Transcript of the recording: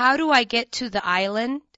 how do I get to the island?